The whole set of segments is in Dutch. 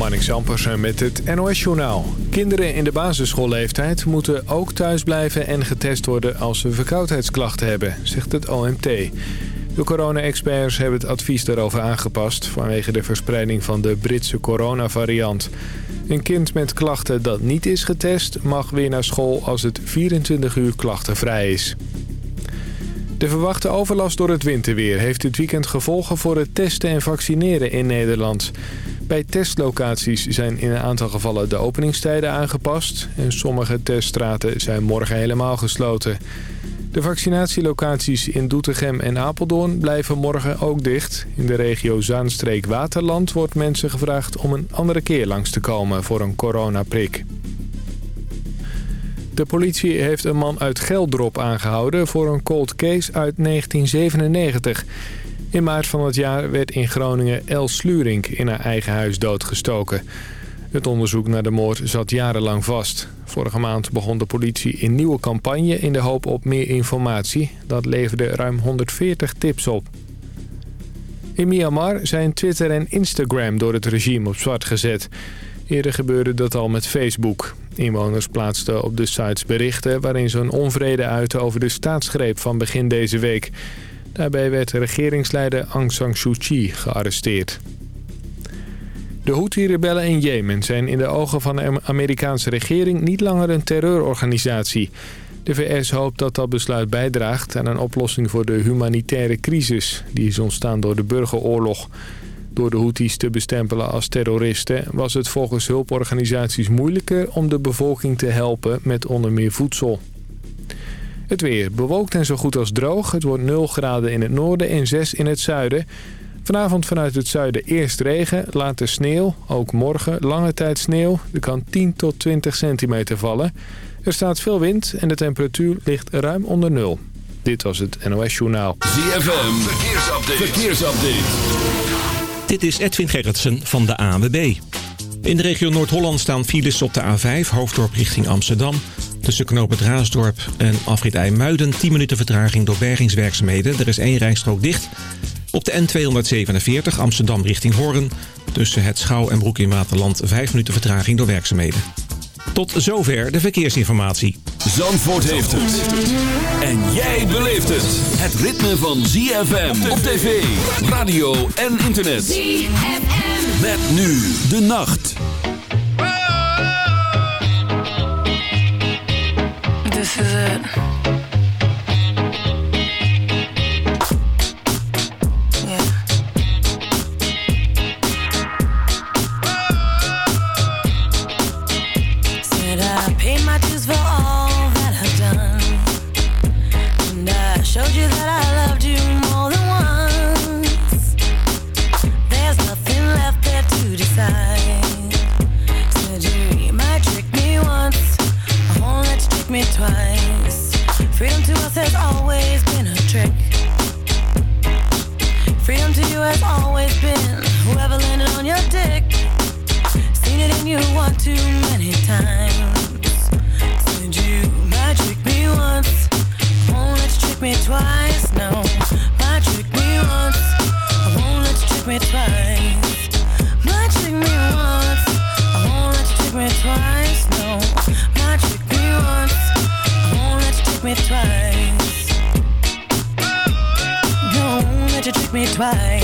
Marnix Ampersen met het NOS-journaal. Kinderen in de basisschoolleeftijd moeten ook thuis blijven en getest worden als ze verkoudheidsklachten hebben, zegt het OMT. De corona-experts hebben het advies daarover aangepast vanwege de verspreiding van de Britse coronavariant. Een kind met klachten dat niet is getest mag weer naar school als het 24 uur klachtenvrij is. De verwachte overlast door het winterweer heeft dit weekend gevolgen voor het testen en vaccineren in Nederland. Bij testlocaties zijn in een aantal gevallen de openingstijden aangepast... en sommige teststraten zijn morgen helemaal gesloten. De vaccinatielocaties in Doetinchem en Apeldoorn blijven morgen ook dicht. In de regio Zaanstreek-Waterland wordt mensen gevraagd om een andere keer langs te komen voor een coronaprik. De politie heeft een man uit Geldrop aangehouden voor een cold case uit 1997... In maart van het jaar werd in Groningen El Slurink in haar eigen huis doodgestoken. Het onderzoek naar de moord zat jarenlang vast. Vorige maand begon de politie een nieuwe campagne in de hoop op meer informatie. Dat leverde ruim 140 tips op. In Myanmar zijn Twitter en Instagram door het regime op zwart gezet. Eerder gebeurde dat al met Facebook. Inwoners plaatsten op de sites berichten waarin ze een onvrede uiten over de staatsgreep van begin deze week... Daarbij werd regeringsleider Aung San Suu Kyi gearresteerd. De Houthi-rebellen in Jemen zijn in de ogen van de Amerikaanse regering niet langer een terreurorganisatie. De VS hoopt dat dat besluit bijdraagt aan een oplossing voor de humanitaire crisis... die is ontstaan door de burgeroorlog. Door de Houthis te bestempelen als terroristen was het volgens hulporganisaties moeilijker om de bevolking te helpen met onder meer voedsel. Het weer bewolkt en zo goed als droog. Het wordt 0 graden in het noorden en 6 in het zuiden. Vanavond vanuit het zuiden eerst regen, later sneeuw. Ook morgen lange tijd sneeuw. Er kan 10 tot 20 centimeter vallen. Er staat veel wind en de temperatuur ligt ruim onder nul. Dit was het NOS Journaal. ZFM, verkeersupdate. verkeersupdate. Dit is Edwin Gerritsen van de ANWB. In de regio Noord-Holland staan files op de A5, hoofddorp richting Amsterdam... Tussen knoop het Raasdorp en afrit IJmuiden 10 minuten vertraging door bergingswerkzaamheden. Er is één rijstrook dicht. Op de N247 Amsterdam richting Hoorn. Tussen het Schouw en Broek in Waterland 5 minuten vertraging door werkzaamheden. Tot zover de verkeersinformatie. Zandvoort heeft het. En jij beleeft het. Het ritme van ZFM op tv, radio en internet. ZFM. Met nu de nacht. This is it. has always been whoever landed on your dick. Seen it in you one too many times. Said you might trick me once, won't let you trick me twice. No, might trick me once, I won't let you trick me twice. Might trick me once, I won't let you trick me twice. No, might trick me once, I won't let you trick me twice. Don't let you trick me twice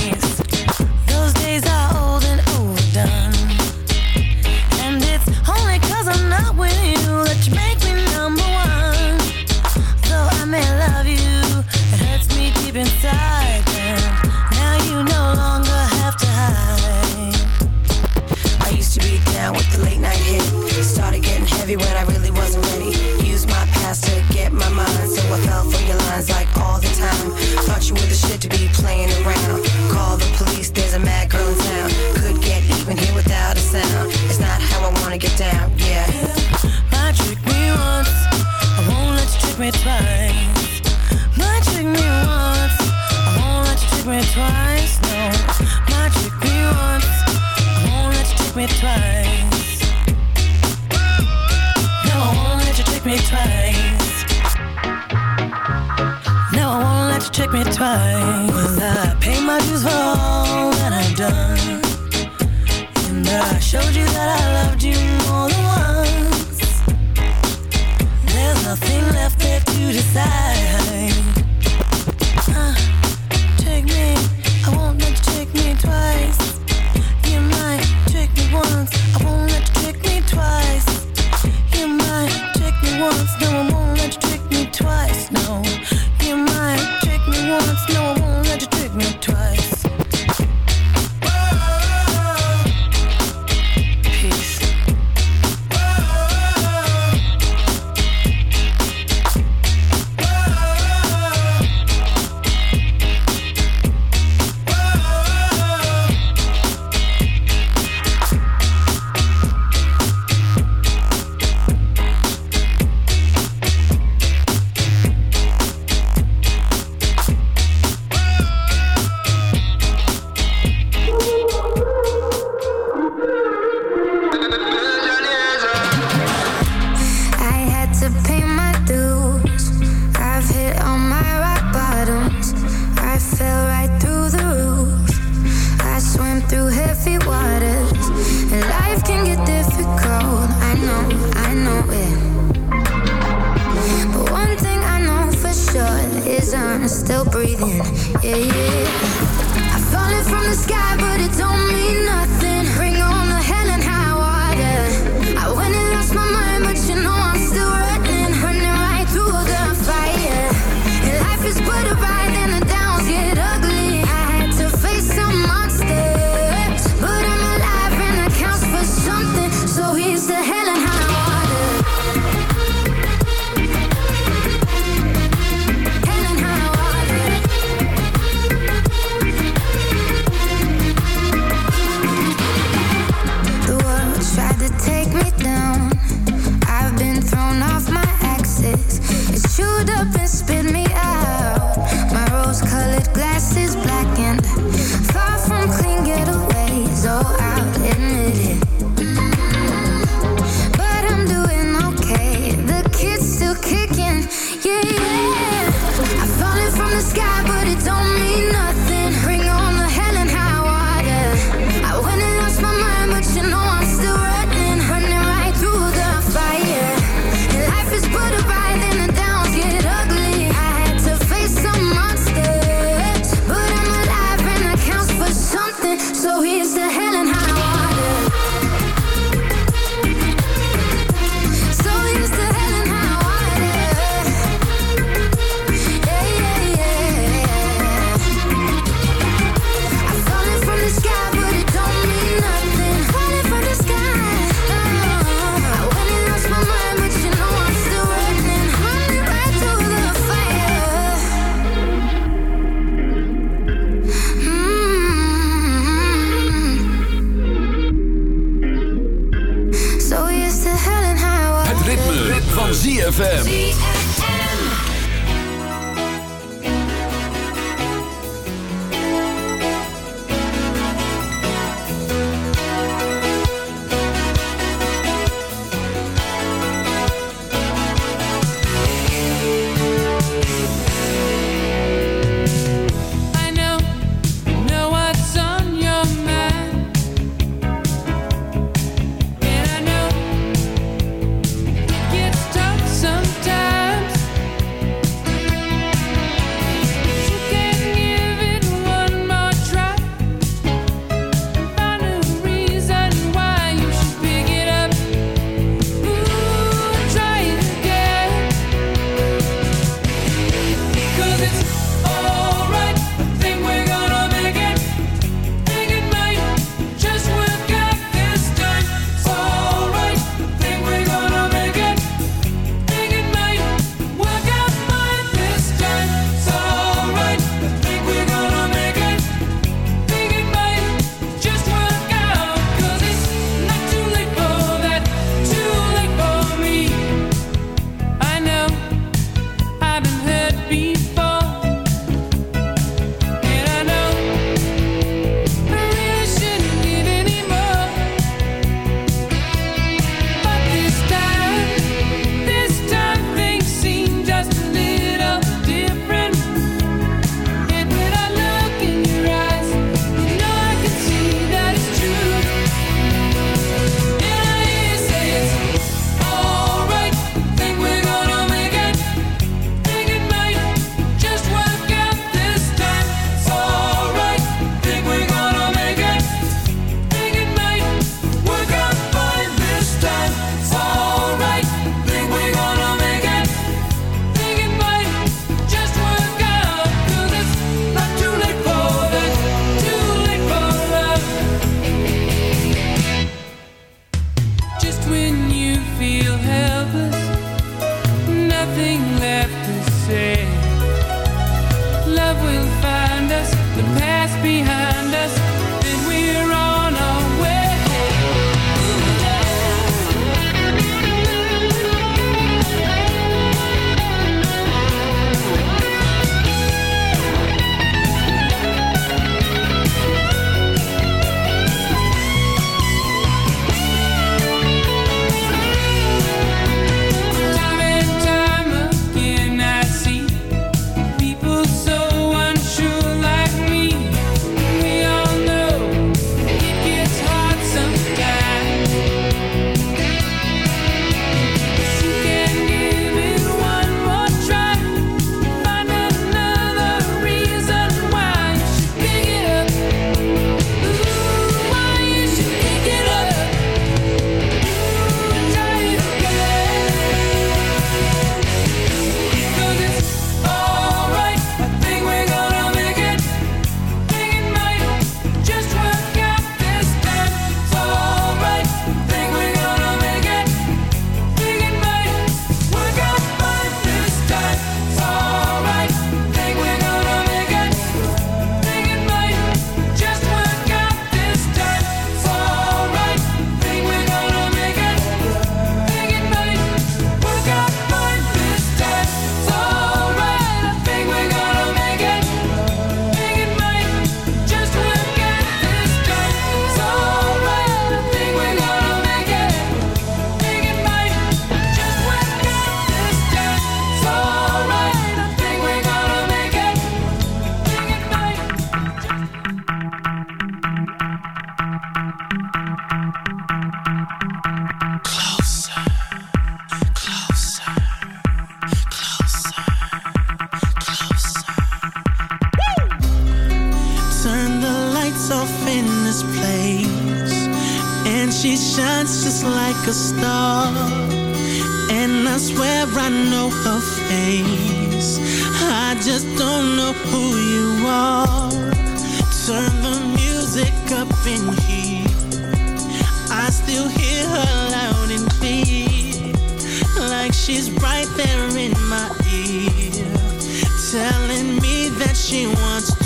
Telling me that she wants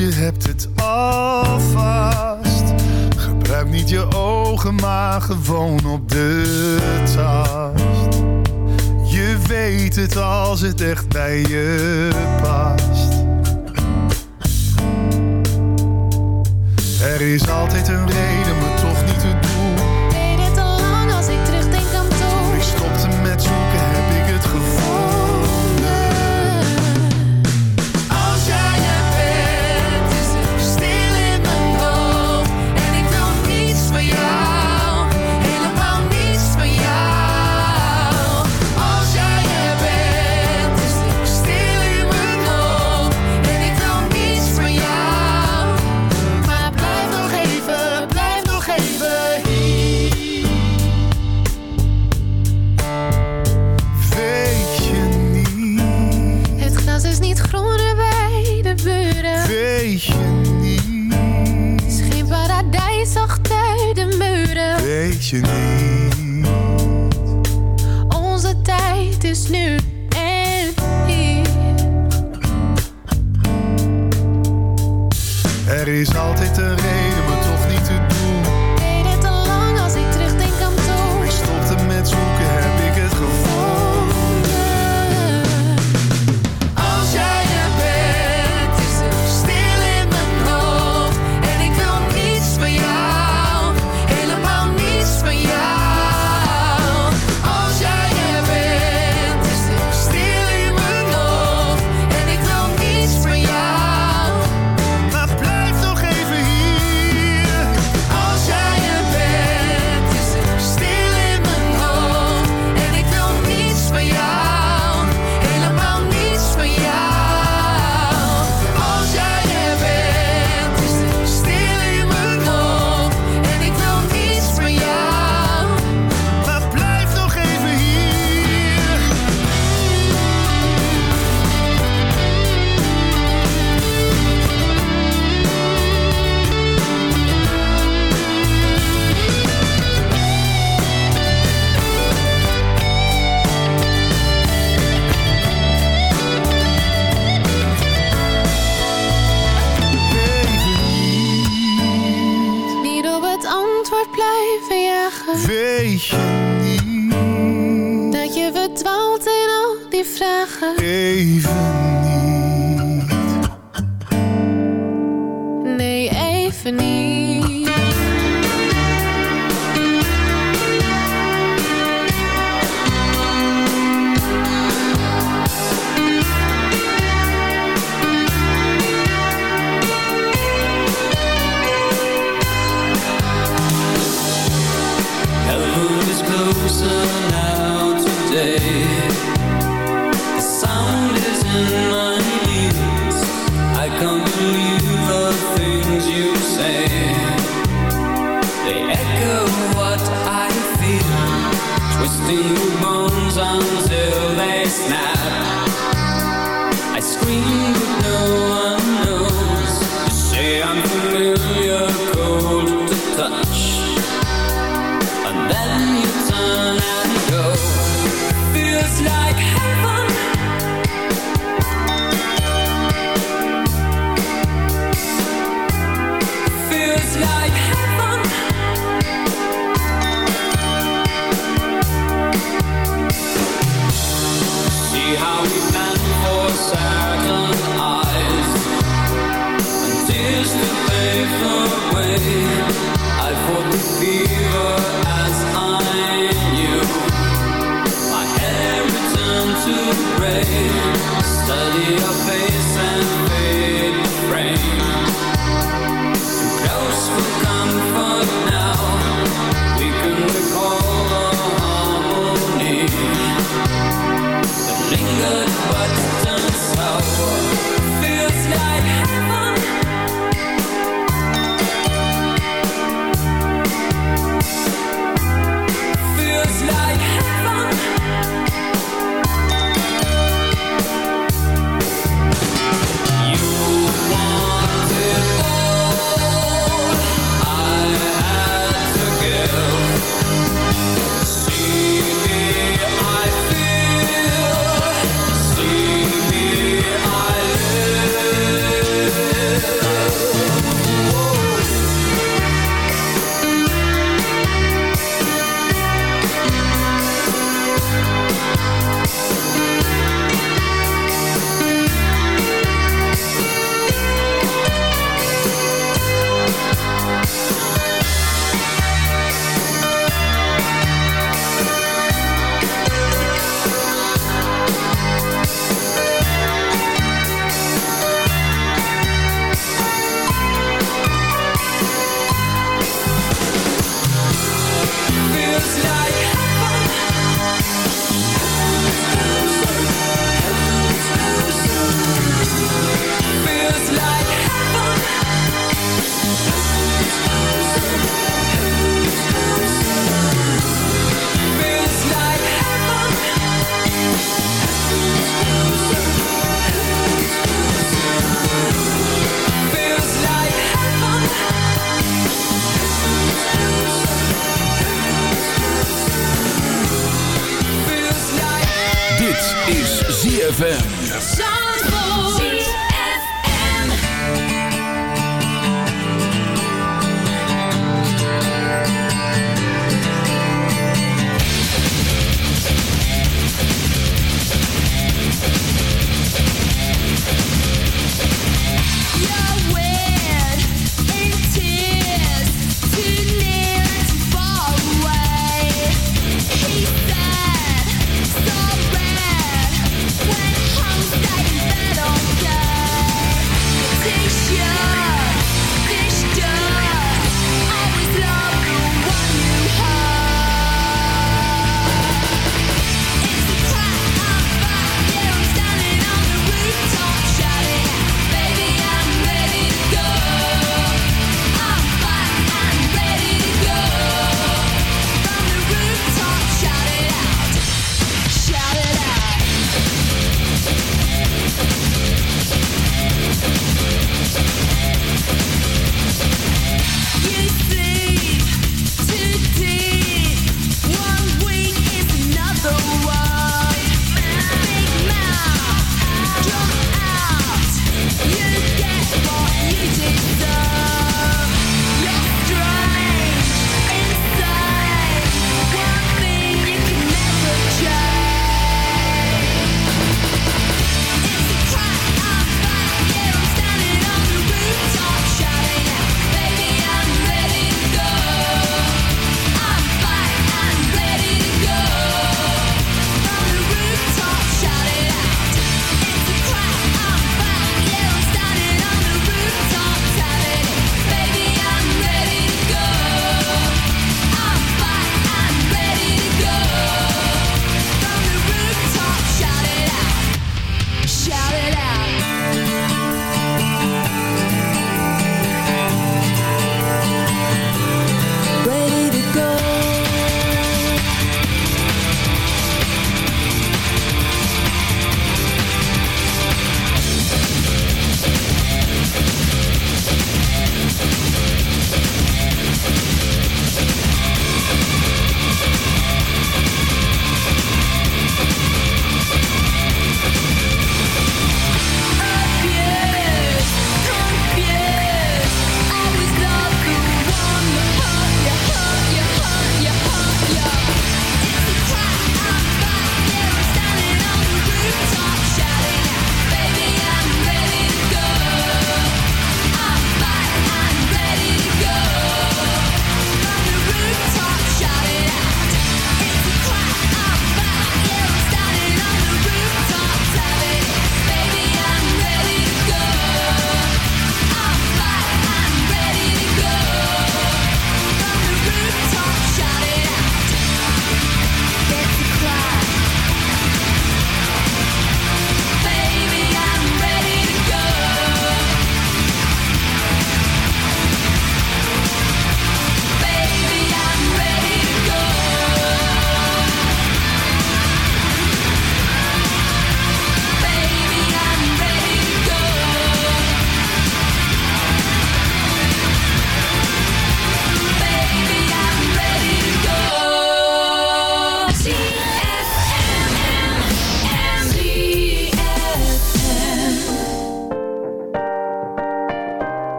je hebt het alvast. Gebruik niet je ogen, maar gewoon op de tast. Je weet het als het echt bij je past. Er is altijd een reden, maar toch niet. 谢你。snap I scream but no one knows. You say I'm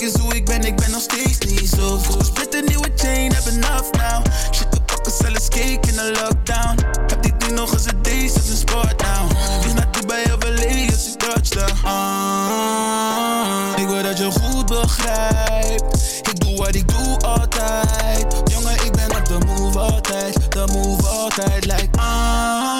Kijk eens hoe ik ben, ik ben nog steeds niet zo goed. Split een nieuwe chain, heb enough now. Shit, we pakken zelfs cake in de lockdown. Heb die ding nog eens een deze, is een sport now. Dus naar Dubai of LA als ik touchdown. Ah, ik wil dat je goed begrijpt. Ik doe wat ik doe altijd. Jongen, ik ben op de move altijd. De move altijd, like ah.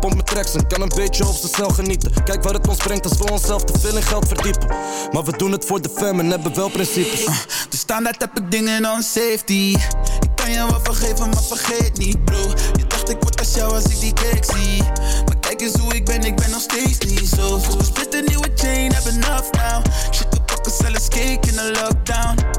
Hij mijn tracks en kan een beetje op ze snel genieten. Kijk waar het ons brengt als we onszelf te veel in geld verdiepen. Maar we doen het voor de fam en hebben wel principes. Uh, de standaard heb ik dingen on safety. Ik kan je wel vergeven, maar vergeet niet, bro. Je dacht ik word als jou als ik die cake zie. Maar kijk eens hoe ik ben, ik ben nog steeds niet zo. Split een nieuwe chain, heb enough now. Shit, we pakken zelfs cake in de lockdown.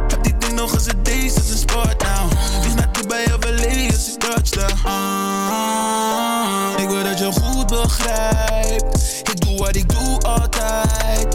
Nog eens een deze, is een sport now. Dus naar Dubai of LA als ik touchdown. Ah, ik wil dat je goed begrijpt. Ik doe wat ik doe altijd.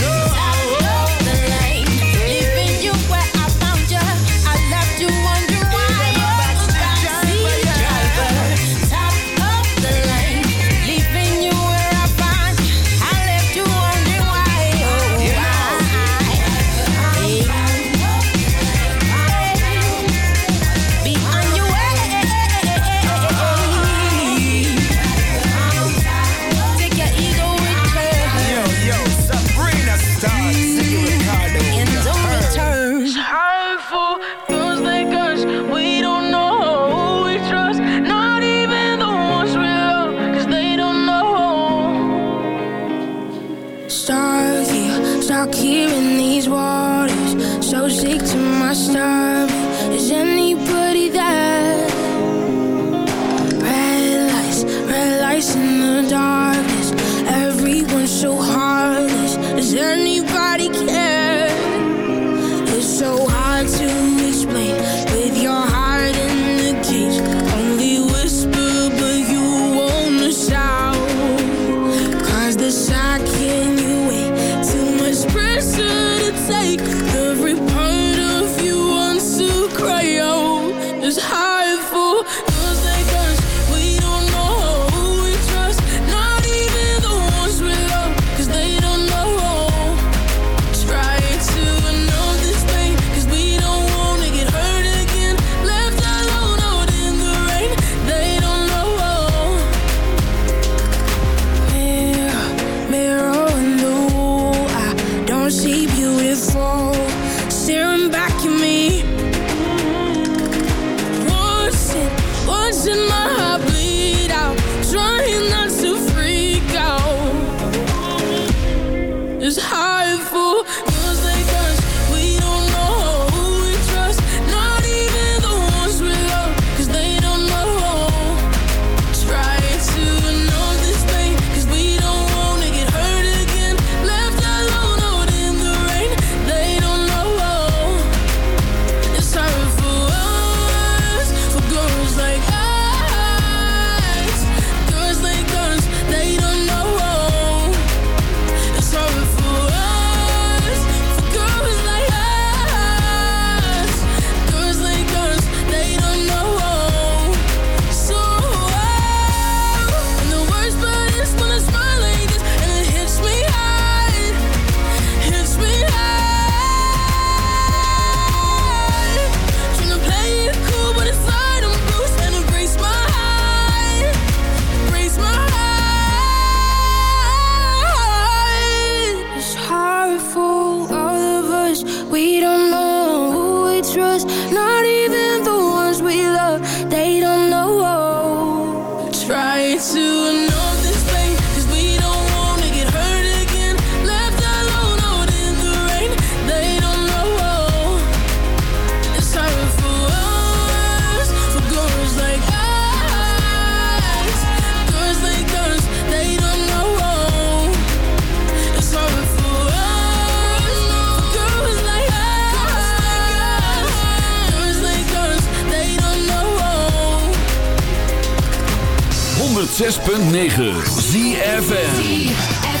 106.9 ZFM.